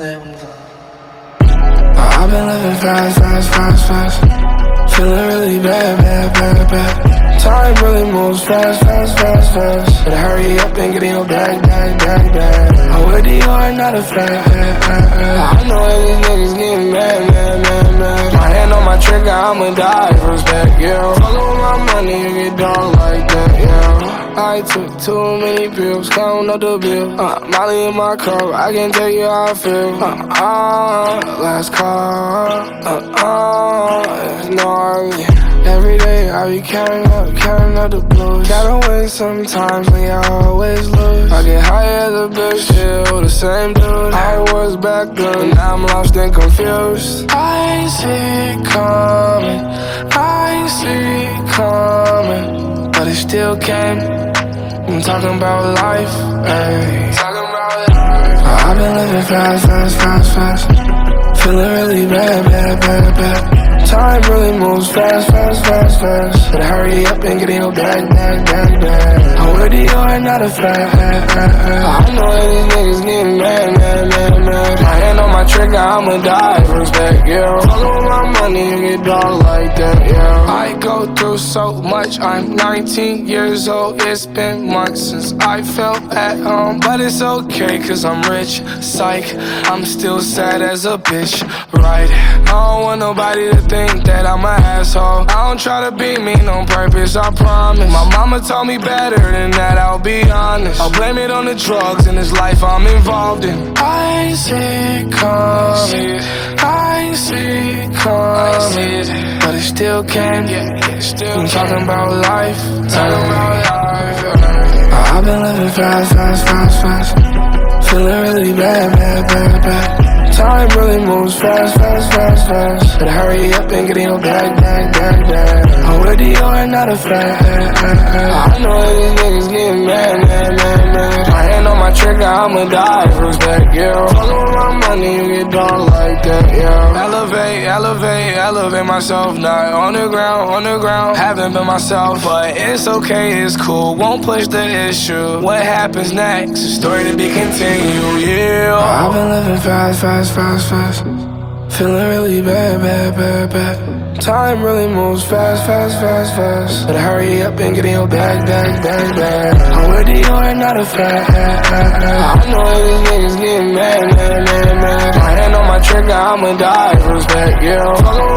I've been living fast, fast, fast, fast. Feeling really bad, bad, bad, bad. Time really moves fast, fast, fast, fast. But hurry up and get me your bag, bag, bag, bag. I'm with you, I'm not a friend. I know all these niggas getting mad, mad, mad, mad. My hand on my trigger, I'ma die first back, yeah. Follow my money you get down. I took too many pills, count up the bill. Uh, Molly in my cup, I can tell you how I feel. Uh, uh, last call, uh, uh, it's gnarly. Every day I be counting up, counting up the blues. Gotta win sometimes, when I always lose. I get high as a bitch, still the same dude. I was back then, now I'm lost and confused. I see it coming, I see it coming, but it still came. I'm talking about life, ayy. I've been living fast, fast, fast, fast. Feeling really bad, bad, bad, bad. Time really moves fast, fast, fast, fast. Better hurry up and get in your bag, bag, bag, bag. I'm with the yard, not a flat. I know these niggas getting mad, mad, mad, mad. My hand on my trigger, I'ma die respect, yeah. With my money, you get dog go through so much, I'm 19 years old. It's been months since I felt at home. But it's okay, cause I'm rich, psych. I'm still sad as a bitch, right? I don't want nobody to think that I'm an asshole. I don't try to be mean on purpose, I promise. My mama told me better than that, I'll be honest. I'll blame it on the drugs in this life I'm involved in. I ain't see it coming. I ain't see it coming. But it still came. I'm talking about life. Talking about life. I've been living fast, fast, fast, fast. Feeling really bad, bad, bad, bad. Time really moves fast, fast, fast, fast. Better hurry up and get in your bag, bag, bag, bag. I'm with the yard, not a flat. I know these niggas getting mad, mad, mad, mad. My hand on my trigger, I'ma die for respect, yeah. Fuckin' with my money, you get done like that, yeah. Elevate, elevate, elevate myself, not on the ground, on the ground. Haven't been myself, but it's okay, it's cool. Won't push the issue. What happens next? A story to be continued, yeah. I've been living fast, fast, fast, fast. Feeling really bad, bad, bad, bad. Time really moves fast, fast, fast, fast. But hurry up and get your bag, bag, bag, bag. I'm with the yard, not a fat. I'ma die respect, yeah.